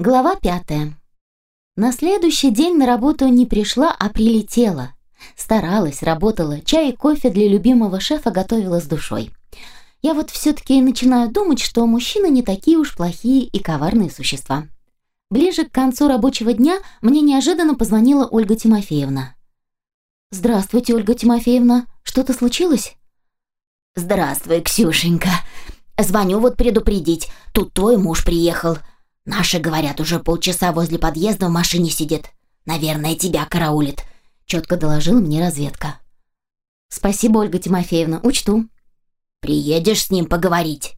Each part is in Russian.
Глава пятая. На следующий день на работу не пришла, а прилетела. Старалась, работала, чай и кофе для любимого шефа готовила с душой. Я вот все-таки начинаю думать, что мужчины не такие уж плохие и коварные существа. Ближе к концу рабочего дня мне неожиданно позвонила Ольга Тимофеевна. «Здравствуйте, Ольга Тимофеевна. Что-то случилось?» «Здравствуй, Ксюшенька. Звоню вот предупредить. Тут твой муж приехал. Наши, говорят, уже полчаса возле подъезда в машине сидит. Наверное, тебя караулит», — четко доложила мне разведка. «Спасибо, Ольга Тимофеевна, учту». «Приедешь с ним поговорить?»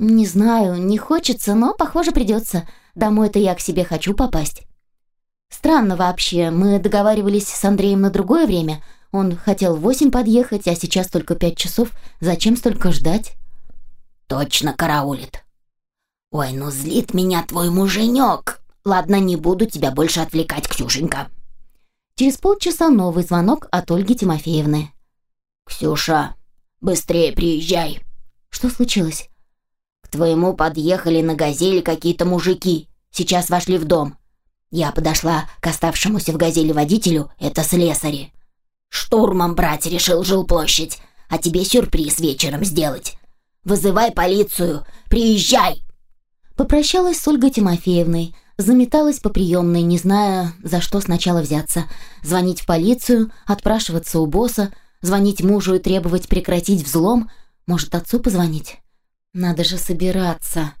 «Не знаю, не хочется, но, похоже, придется. Домой-то я к себе хочу попасть». «Странно вообще, мы договаривались с Андреем на другое время. Он хотел в восемь подъехать, а сейчас только пять часов. Зачем столько ждать?» «Точно караулит», «Ой, ну злит меня твой муженек! Ладно, не буду тебя больше отвлекать, Ксюшенька». Через полчаса новый звонок от Ольги Тимофеевны. «Ксюша, быстрее приезжай». «Что случилось?» «К твоему подъехали на «Газели» какие-то мужики. Сейчас вошли в дом. Я подошла к оставшемуся в «Газели» водителю, это слесари. Штурмом брать решил жилплощадь, а тебе сюрприз вечером сделать. Вызывай полицию, приезжай!» Попрощалась с Ольгой Тимофеевной, заметалась по приемной, не зная, за что сначала взяться. Звонить в полицию, отпрашиваться у босса, звонить мужу и требовать прекратить взлом. Может, отцу позвонить? Надо же собираться.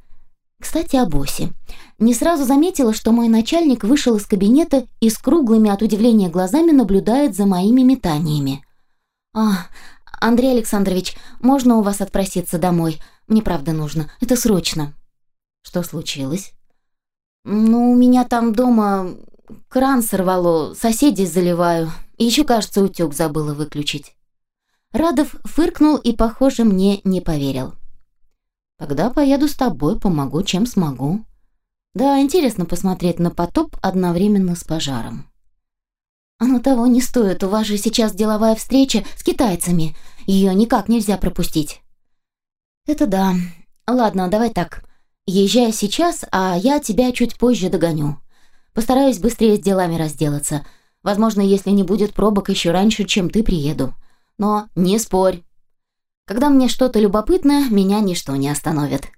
Кстати, о боссе. Не сразу заметила, что мой начальник вышел из кабинета и с круглыми от удивления глазами наблюдает за моими метаниями. «А, Андрей Александрович, можно у вас отпроситься домой? Мне правда нужно. Это срочно». Что случилось? Ну, у меня там дома кран сорвало, соседей заливаю. Еще, кажется, утюг забыла выключить. Радов фыркнул и, похоже, мне не поверил. Тогда поеду с тобой, помогу, чем смогу. Да, интересно посмотреть на потоп одновременно с пожаром. Оно того не стоит, у вас же сейчас деловая встреча с китайцами. Ее никак нельзя пропустить. Это да. Ладно, давай так. Езжай сейчас, а я тебя чуть позже догоню. Постараюсь быстрее с делами разделаться. Возможно, если не будет пробок еще раньше, чем ты приеду. Но не спорь. Когда мне что-то любопытно, меня ничто не остановит.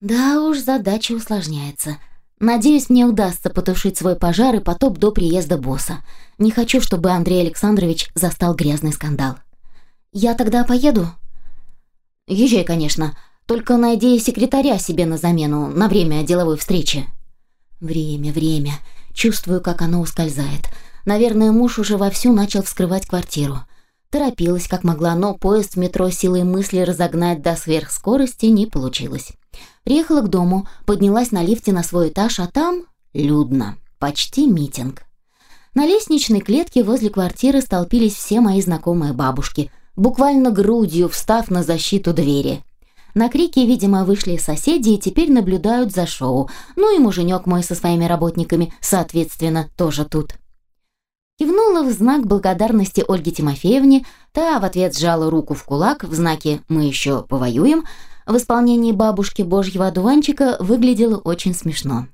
Да уж, задача усложняется. Надеюсь, мне удастся потушить свой пожар и потоп до приезда босса. Не хочу, чтобы Андрей Александрович застал грязный скандал. Я тогда поеду? Езжай, конечно. Только найди секретаря себе на замену, на время деловой встречи». Время, время. Чувствую, как оно ускользает. Наверное, муж уже вовсю начал вскрывать квартиру. Торопилась, как могла, но поезд в метро силой мысли разогнать до сверхскорости не получилось. Приехала к дому, поднялась на лифте на свой этаж, а там людно. Почти митинг. На лестничной клетке возле квартиры столпились все мои знакомые бабушки, буквально грудью встав на защиту двери. На крики, видимо, вышли соседи и теперь наблюдают за шоу. Ну и муженек мой со своими работниками, соответственно, тоже тут. Кивнула в знак благодарности Ольге Тимофеевне, та в ответ сжала руку в кулак в знаке «Мы еще повоюем», в исполнении бабушки божьего одуванчика выглядело очень смешно.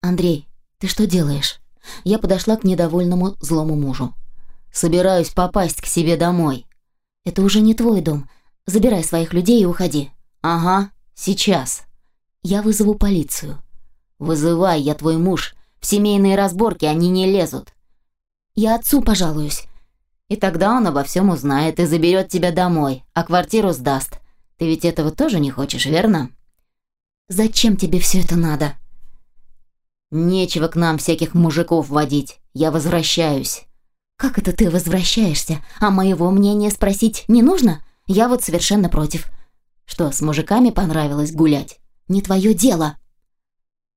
«Андрей, ты что делаешь?» Я подошла к недовольному злому мужу. «Собираюсь попасть к себе домой». «Это уже не твой дом. Забирай своих людей и уходи». «Ага, сейчас». «Я вызову полицию». «Вызывай, я твой муж. В семейные разборки они не лезут». «Я отцу пожалуюсь». «И тогда он обо всем узнает и заберет тебя домой, а квартиру сдаст. Ты ведь этого тоже не хочешь, верно?» «Зачем тебе все это надо?» «Нечего к нам всяких мужиков водить. Я возвращаюсь». «Как это ты возвращаешься? А моего мнения спросить не нужно? Я вот совершенно против. Что, с мужиками понравилось гулять? Не твое дело.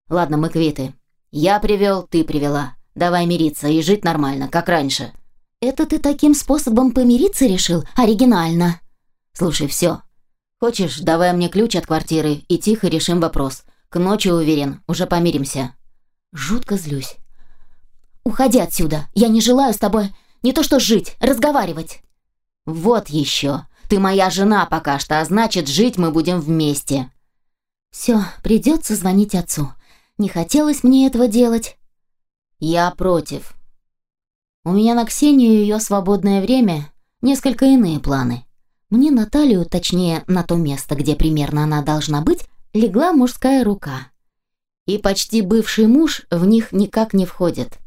Ладно, мы квиты. Я привел, ты привела. Давай мириться и жить нормально, как раньше. Это ты таким способом помириться решил? Оригинально. Слушай, все. Хочешь, давай мне ключ от квартиры и тихо решим вопрос. К ночи, уверен, уже помиримся. Жутко злюсь. Уходи отсюда. Я не желаю с тобой не то что жить, разговаривать. Вот еще. Ты моя жена пока что, а значит, жить мы будем вместе». Все, придется звонить отцу. Не хотелось мне этого делать. Я против. У меня на Ксению ее свободное время несколько иные планы. Мне на талию, точнее, на то место, где примерно она должна быть, легла мужская рука. И почти бывший муж в них никак не входит.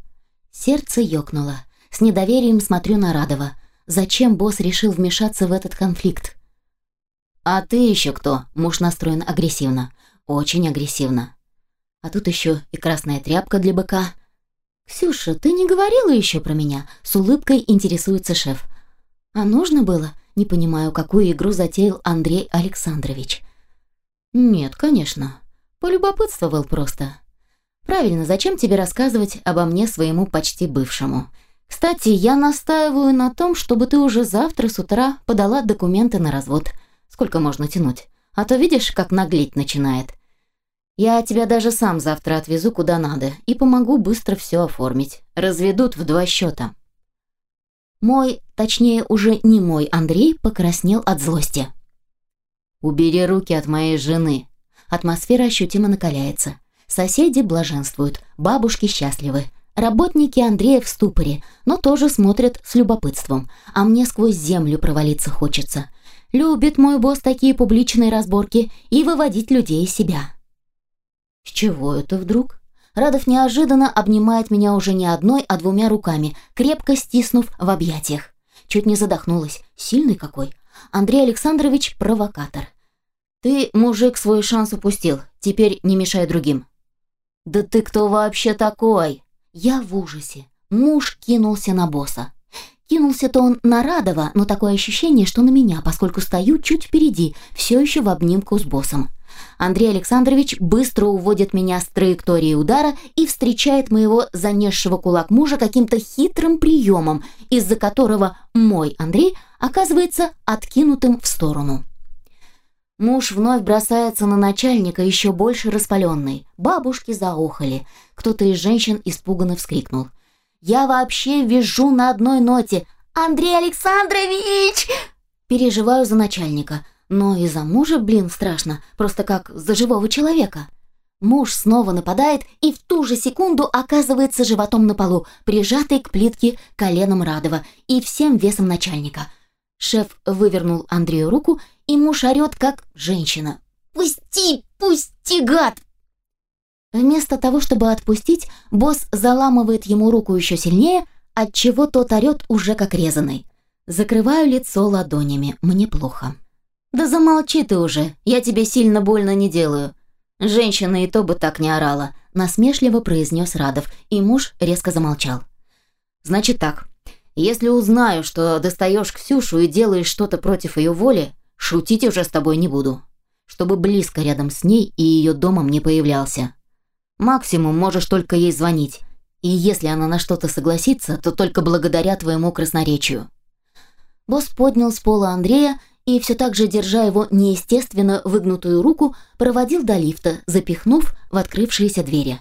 Сердце ёкнуло. С недоверием смотрю на Радова. Зачем босс решил вмешаться в этот конфликт? «А ты еще кто?» Муж настроен агрессивно. Очень агрессивно. А тут еще и красная тряпка для быка. «Ксюша, ты не говорила еще про меня?» С улыбкой интересуется шеф. «А нужно было?» Не понимаю, какую игру затеял Андрей Александрович. «Нет, конечно. Полюбопытствовал просто. Правильно, зачем тебе рассказывать обо мне своему почти бывшему? Кстати, я настаиваю на том, чтобы ты уже завтра с утра подала документы на развод. Сколько можно тянуть? А то видишь, как наглеть начинает. Я тебя даже сам завтра отвезу куда надо и помогу быстро все оформить. Разведут в два счета. Мой, точнее уже не мой Андрей, покраснел от злости. «Убери руки от моей жены». Атмосфера ощутимо накаляется. Соседи блаженствуют, бабушки счастливы. Работники Андрея в ступоре, но тоже смотрят с любопытством, а мне сквозь землю провалиться хочется. Любит мой босс такие публичные разборки и выводить людей из себя. С чего это вдруг? Радов неожиданно обнимает меня уже не одной, а двумя руками, крепко стиснув в объятиях. Чуть не задохнулась. Сильный какой. Андрей Александрович – провокатор. Ты, мужик, свой шанс упустил. Теперь не мешай другим. Да ты кто вообще такой? Я в ужасе. Муж кинулся на босса. Кинулся-то он на Радова, но такое ощущение, что на меня, поскольку стою чуть впереди, все еще в обнимку с боссом. Андрей Александрович быстро уводит меня с траектории удара и встречает моего занесшего кулак мужа каким-то хитрым приемом, из-за которого мой Андрей оказывается откинутым в сторону. Муж вновь бросается на начальника, еще больше распаленный. Бабушки заохали. Кто-то из женщин испуганно вскрикнул. «Я вообще вижу на одной ноте! Андрей Александрович!» Переживаю за начальника – но и за мужа, блин, страшно, просто как за живого человека. Муж снова нападает и в ту же секунду оказывается животом на полу, прижатый к плитке коленом Радова и всем весом начальника. Шеф вывернул Андрею руку, и муж орёт, как женщина. «Пусти, пусти, гад!» Вместо того, чтобы отпустить, босс заламывает ему руку еще сильнее, отчего тот орёт уже как резаный. Закрываю лицо ладонями, мне плохо. «Да замолчи ты уже, я тебе сильно больно не делаю». «Женщина и то бы так не орала», – насмешливо произнес Радов, и муж резко замолчал. «Значит так, если узнаю, что достаешь Ксюшу и делаешь что-то против ее воли, шутить уже с тобой не буду, чтобы близко рядом с ней и ее домом не появлялся. Максимум можешь только ей звонить, и если она на что-то согласится, то только благодаря твоему красноречию». Босс поднял с пола Андрея и все так же, держа его неестественно выгнутую руку, проводил до лифта, запихнув в открывшиеся двери.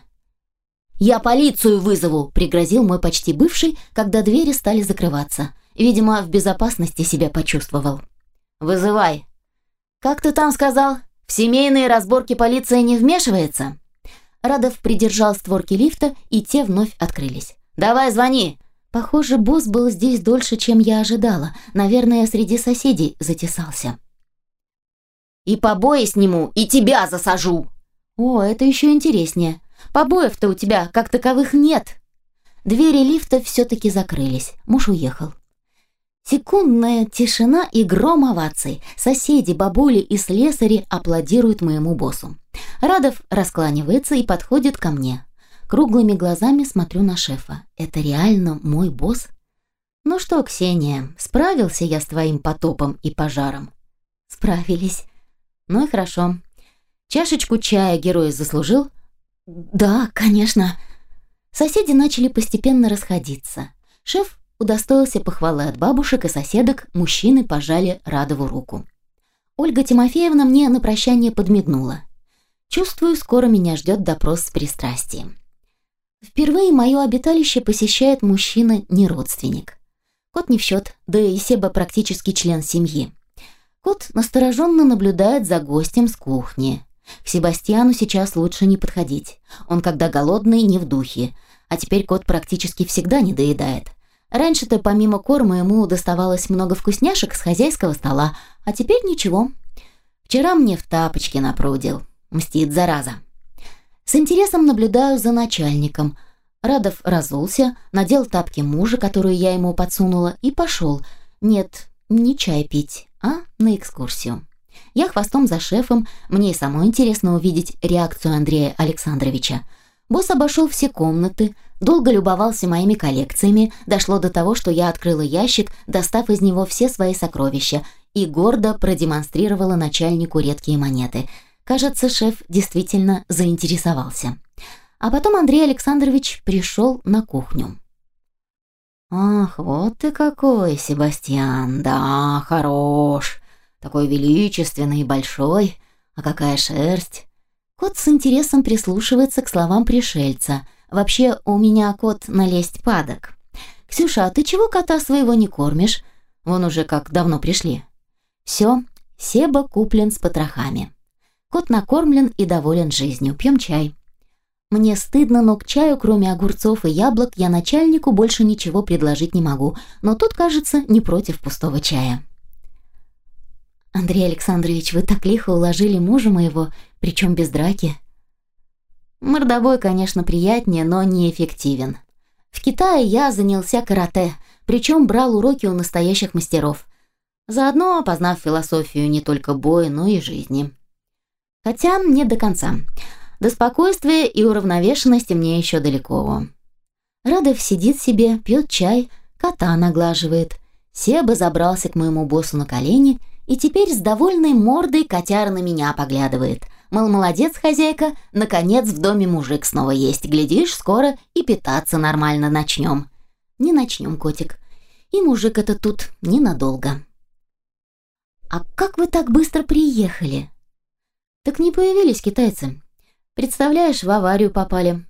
«Я полицию вызову!» – пригрозил мой почти бывший, когда двери стали закрываться. Видимо, в безопасности себя почувствовал. «Вызывай!» «Как ты там сказал? В семейные разборки полиция не вмешивается?» Радов придержал створки лифта, и те вновь открылись. «Давай звони! Похоже, босс был здесь дольше, чем я ожидала. Наверное, среди соседей затесался. «И побои сниму, и тебя засажу!» «О, это еще интереснее. Побоев-то у тебя, как таковых, нет!» Двери лифта все-таки закрылись. Муж уехал. Секундная тишина и гром оваций. Соседи, бабули и слесари аплодируют моему боссу. Радов раскланивается и подходит ко мне. Круглыми глазами смотрю на шефа. Это реально мой босс? Ну что, Ксения, справился я с твоим потопом и пожаром? Справились. Ну и хорошо. Чашечку чая герой заслужил? Да, конечно. Соседи начали постепенно расходиться. Шеф удостоился похвалы от бабушек и соседок, мужчины пожали Радову руку. Ольга Тимофеевна мне на прощание подмигнула. Чувствую, скоро меня ждет допрос с пристрастием. Впервые мое обиталище посещает мужчина-не родственник. Кот не в счет, да и Себа практически член семьи. Кот настороженно наблюдает за гостем с кухни. К Себастьяну сейчас лучше не подходить. Он, когда голодный, не в духе. А теперь кот практически всегда не доедает. Раньше-то помимо корма ему доставалось много вкусняшек с хозяйского стола, а теперь ничего. Вчера мне в тапочке напрудил. Мстит, зараза. С интересом наблюдаю за начальником. Радов разулся, надел тапки мужа, которую я ему подсунула, и пошел. Нет, не чай пить, а на экскурсию. Я хвостом за шефом, мне и самой интересно увидеть реакцию Андрея Александровича. Босс обошел все комнаты, долго любовался моими коллекциями, дошло до того, что я открыла ящик, достав из него все свои сокровища, и гордо продемонстрировала начальнику редкие монеты. Кажется, шеф действительно заинтересовался. А потом Андрей Александрович пришел на кухню. «Ах, вот ты какой, Себастьян, да, хорош, такой величественный и большой, а какая шерсть!» Кот с интересом прислушивается к словам пришельца. «Вообще, у меня кот налезть падок». «Ксюша, а ты чего кота своего не кормишь? Вон уже как давно пришли». «Все, Себа куплен с потрохами». Кот накормлен и доволен жизнью. Пьем чай. Мне стыдно, но к чаю, кроме огурцов и яблок, я начальнику больше ничего предложить не могу. Но тут, кажется, не против пустого чая. «Андрей Александрович, вы так лихо уложили мужа моего, причем без драки». Мордобой, конечно, приятнее, но неэффективен. В Китае я занялся карате, причем брал уроки у настоящих мастеров. Заодно познав философию не только боя, но и жизни. Хотя не до конца. До спокойствия и уравновешенности мне еще далеко. Радов сидит себе, пьет чай, кота наглаживает. Себа забрался к моему боссу на колени – теперь с довольной мордой котяр на меня поглядывает. Мол, молодец, хозяйка, наконец в доме мужик снова есть. Глядишь, скоро и питаться нормально начнем. Не начнем, котик. И мужик это тут ненадолго. «А как вы так быстро приехали?» «Так не появились китайцы. Представляешь, в аварию попали.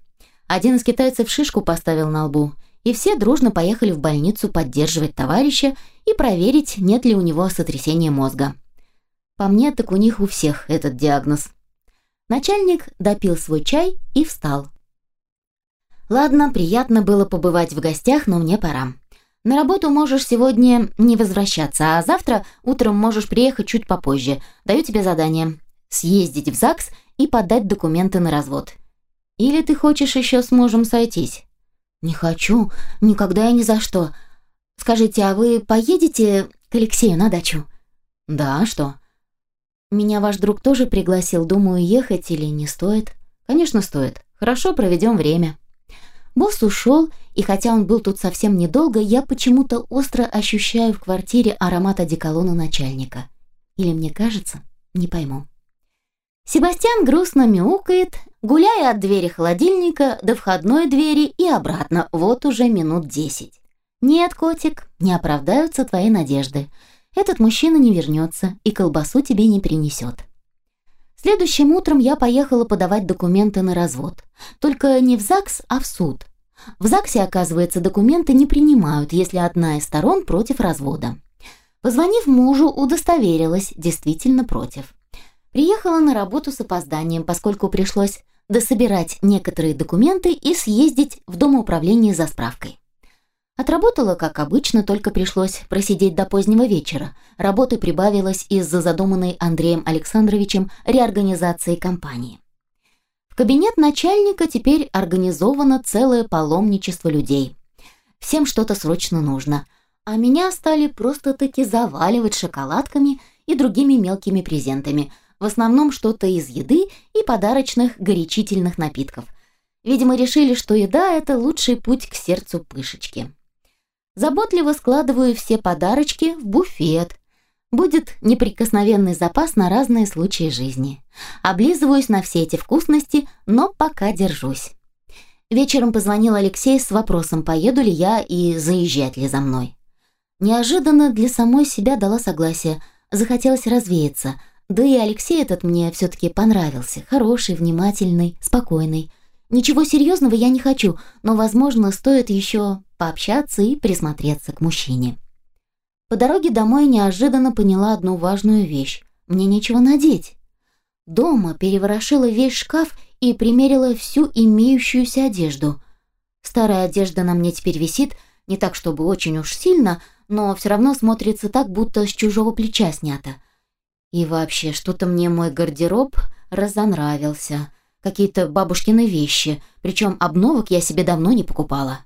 Один из китайцев шишку поставил на лбу, и все дружно поехали в больницу поддерживать товарища и проверить, нет ли у него сотрясения мозга. По мне, так у них у всех этот диагноз. Начальник допил свой чай и встал. «Ладно, приятно было побывать в гостях, но мне пора. На работу можешь сегодня не возвращаться, а завтра утром можешь приехать чуть попозже. Даю тебе задание. Съездить в ЗАГС и подать документы на развод. Или ты хочешь еще с мужем сойтись?» «Не хочу. Никогда и ни за что. Скажите, а вы поедете к Алексею на дачу?» «Да, а что?» «Меня ваш друг тоже пригласил. Думаю, ехать или не стоит?» «Конечно, стоит. Хорошо проведем время». Босс ушел, и хотя он был тут совсем недолго, я почему-то остро ощущаю в квартире аромат одеколона начальника. Или мне кажется, не пойму. Себастьян грустно мяукает, гуляя от двери холодильника до входной двери и обратно, вот уже минут десять. «Нет, котик, не оправдаются твои надежды. Этот мужчина не вернется и колбасу тебе не принесет». Следующим утром я поехала подавать документы на развод. Только не в ЗАГС, а в суд. В ЗАГСе, оказывается, документы не принимают, если одна из сторон против развода. Позвонив мужу, удостоверилась, действительно против. Приехала на работу с опозданием, поскольку пришлось дособирать некоторые документы и съездить в Дом управления за справкой. Отработала, как обычно, только пришлось просидеть до позднего вечера. Работы прибавилось из-за задуманной Андреем Александровичем реорганизации компании. В кабинет начальника теперь организовано целое паломничество людей. Всем что-то срочно нужно, а меня стали просто-таки заваливать шоколадками и другими мелкими презентами – в основном что-то из еды и подарочных горячительных напитков. Видимо, решили, что еда – это лучший путь к сердцу пышечки. Заботливо складываю все подарочки в буфет. Будет неприкосновенный запас на разные случаи жизни. Облизываюсь на все эти вкусности, но пока держусь. Вечером позвонил Алексей с вопросом, поеду ли я и заезжать ли за мной. Неожиданно для самой себя дала согласие. Захотелось развеяться – да и Алексей этот мне все-таки понравился. Хороший, внимательный, спокойный. Ничего серьезного я не хочу, но, возможно, стоит еще пообщаться и присмотреться к мужчине. По дороге домой неожиданно поняла одну важную вещь. Мне нечего надеть. Дома переворошила весь шкаф и примерила всю имеющуюся одежду. Старая одежда на мне теперь висит, не так чтобы очень уж сильно, но все равно смотрится так, будто с чужого плеча снято. И вообще, что-то мне мой гардероб разонравился. Какие-то бабушкины вещи, причем обновок я себе давно не покупала.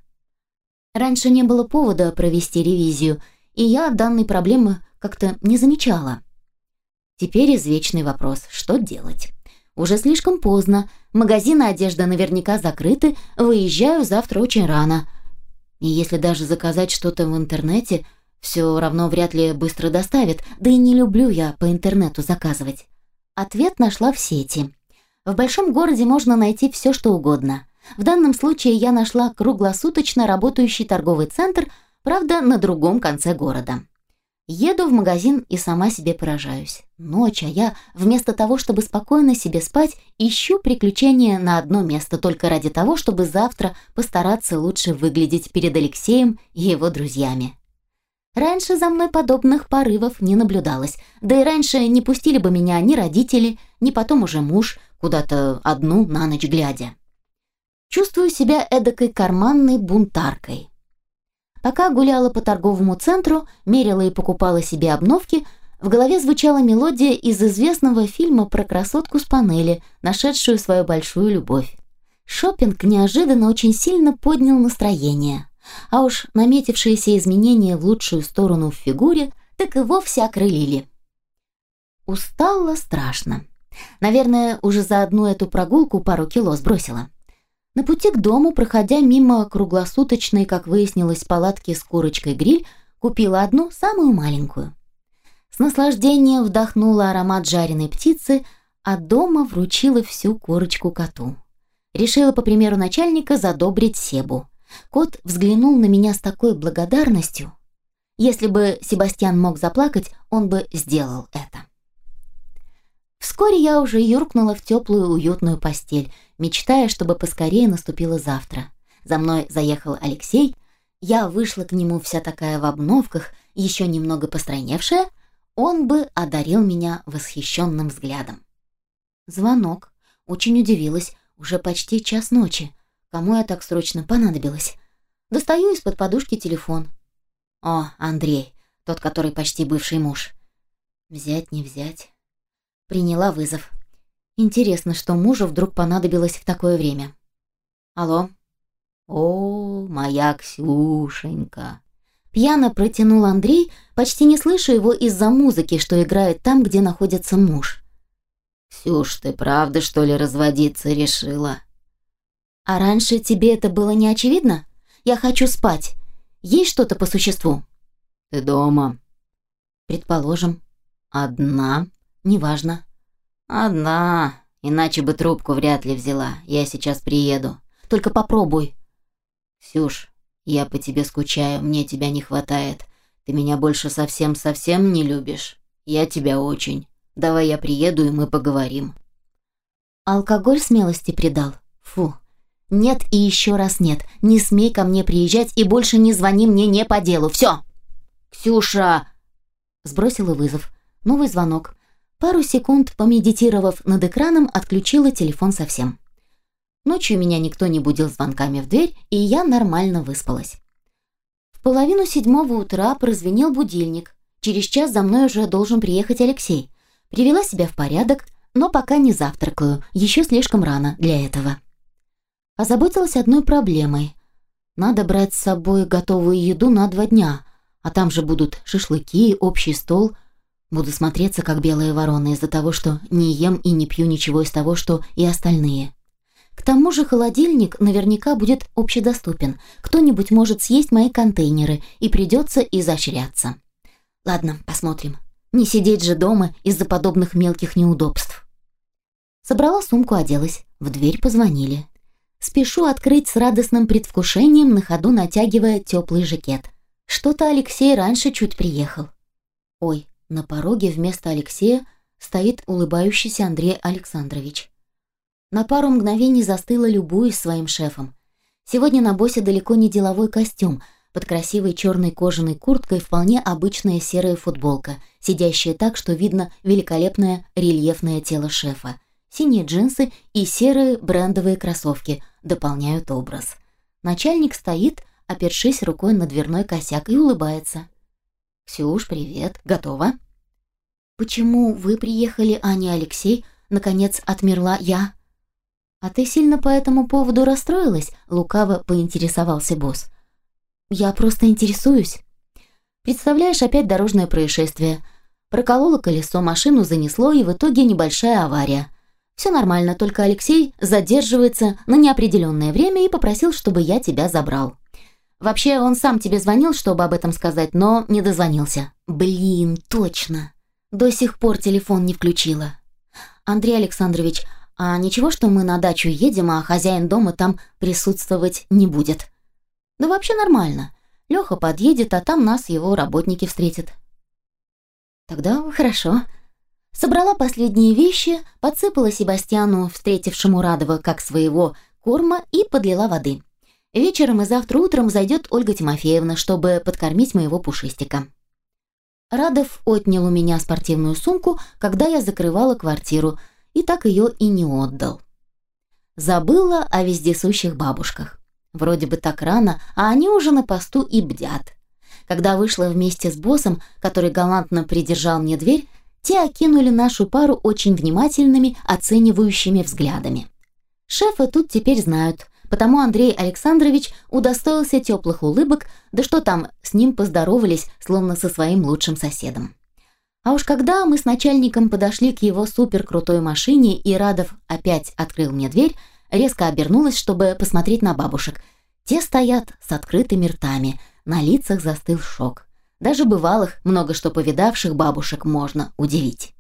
Раньше не было повода провести ревизию, и я данной проблемы как-то не замечала. Теперь извечный вопрос, что делать? Уже слишком поздно, магазины одежды наверняка закрыты, выезжаю завтра очень рано. И если даже заказать что-то в интернете, все равно вряд ли быстро доставят, да и не люблю я по интернету заказывать. Ответ нашла в сети. В большом городе можно найти все, что угодно. В данном случае я нашла круглосуточно работающий торговый центр, правда, на другом конце города. Еду в магазин и сама себе поражаюсь. Ночь, а я, вместо того, чтобы спокойно себе спать, ищу приключения на одно место только ради того, чтобы завтра постараться лучше выглядеть перед Алексеем и его друзьями. Раньше за мной подобных порывов не наблюдалось, да и раньше не пустили бы меня ни родители, ни потом уже муж, куда-то одну на ночь глядя. Чувствую себя эдакой карманной бунтаркой. Пока гуляла по торговому центру, мерила и покупала себе обновки, в голове звучала мелодия из известного фильма про красотку с панели, нашедшую свою большую любовь. Шопинг неожиданно очень сильно поднял настроение. А уж наметившиеся изменения в лучшую сторону в фигуре так и вовсе окрылили. Устала страшно. Наверное, уже за одну эту прогулку пару кило сбросила. На пути к дому, проходя мимо круглосуточной, как выяснилось, палатки с курочкой гриль, купила одну, самую маленькую. С наслаждением вдохнула аромат жареной птицы, а дома вручила всю курочку коту. Решила, по примеру начальника, задобрить Себу. Кот взглянул на меня с такой благодарностью. Если бы Себастьян мог заплакать, он бы сделал это. Вскоре я уже юркнула в теплую уютную постель, мечтая, чтобы поскорее наступило завтра. За мной заехал Алексей, я вышла к нему вся такая в обновках, еще немного постройневшая, он бы одарил меня восхищенным взглядом. Звонок. Очень удивилась. Уже почти час ночи. Кому я так срочно понадобилась? Достаю из-под подушки телефон. О, Андрей, тот, который почти бывший муж. Взять, не взять. Приняла вызов. Интересно, что мужу вдруг понадобилось в такое время. Алло. О, моя Ксюшенька. Пьяно протянул Андрей, почти не слыша его из-за музыки, что играет там, где находится муж. «Ксюш, ты правда, что ли, разводиться решила?» «А раньше тебе это было не очевидно? Я хочу спать. Есть что-то по существу?» «Ты дома?» «Предположим». «Одна?» «Неважно». «Одна. Иначе бы трубку вряд ли взяла. Я сейчас приеду. Только попробуй». «Ксюш, я по тебе скучаю, мне тебя не хватает. Ты меня больше совсем-совсем не любишь. Я тебя очень. Давай я приеду, и мы поговорим». Алкоголь смелости придал. Фу. Нет и еще раз нет. Не смей ко мне приезжать и больше не звони мне не по делу. Все. «Ксюша!» Сбросила вызов. Новый звонок. Пару секунд, помедитировав над экраном, отключила телефон совсем. Ночью меня никто не будил звонками в дверь, и я нормально выспалась. В половину седьмого утра прозвенел будильник. Через час за мной уже должен приехать Алексей. Привела себя в порядок, но пока не завтракаю, еще слишком рано для этого. Озаботилась одной проблемой. Надо брать с собой готовую еду на два дня, а там же будут шашлыки, общий стол – Буду смотреться, как белая ворона, из-за того, что не ем и не пью ничего из того, что и остальные. К тому же холодильник наверняка будет общедоступен. Кто-нибудь может съесть мои контейнеры, и придется изощряться. Ладно, посмотрим. Не сидеть же дома из-за подобных мелких неудобств. Собрала сумку, оделась. В дверь позвонили. Спешу открыть с радостным предвкушением, на ходу натягивая теплый жакет. Что-то Алексей раньше чуть приехал. Ой, на пороге вместо Алексея стоит улыбающийся Андрей Александрович. На пару мгновений застыла любуясь своим шефом. Сегодня на боссе далеко не деловой костюм, под красивой черной кожаной курткой вполне обычная серая футболка сидящая так, что видно великолепное рельефное тело шефа. Синие джинсы и серые брендовые кроссовки дополняют образ. Начальник стоит, опершись рукой на дверной косяк и улыбается. «Ксюш, привет. Готова?» «Почему вы приехали, а не Алексей?» Наконец отмерла я. «А ты сильно по этому поводу расстроилась?» Лукаво поинтересовался босс. «Я просто интересуюсь». «Представляешь, опять дорожное происшествие. Прокололо колесо, машину занесло, и в итоге небольшая авария. Все нормально, только Алексей задерживается на неопределенное время и попросил, чтобы я тебя забрал. Вообще, он сам тебе звонил, чтобы об этом сказать, но не дозвонился. Блин, точно. До сих пор телефон не включила. Андрей Александрович, а ничего, что мы на дачу едем, а хозяин дома там присутствовать не будет? Да вообще нормально. Леха подъедет, а там нас его работники встретят. Тогда хорошо. Собрала последние вещи, подсыпала Себастьяну, встретившему Радова как своего, корма и подлила воды. Вечером и завтра утром зайдет Ольга Тимофеевна, чтобы подкормить моего пушистика. Радов отнял у меня спортивную сумку, когда я закрывала квартиру, и так ее и не отдал. Забыла о вездесущих бабушках. Вроде бы так рано, а они уже на посту и бдят. Когда вышла вместе с боссом, который галантно придержал мне дверь, те окинули нашу пару очень внимательными, оценивающими взглядами. Шефы тут теперь знают, потому Андрей Александрович удостоился теплых улыбок, да что там, с ним поздоровались, словно со своим лучшим соседом. А уж когда мы с начальником подошли к его суперкрутой машине, и Радов опять открыл мне дверь, резко обернулась, чтобы посмотреть на бабушек. Те стоят с открытыми ртами, на лицах застыл шок. Даже бывалых, много что повидавших бабушек можно удивить.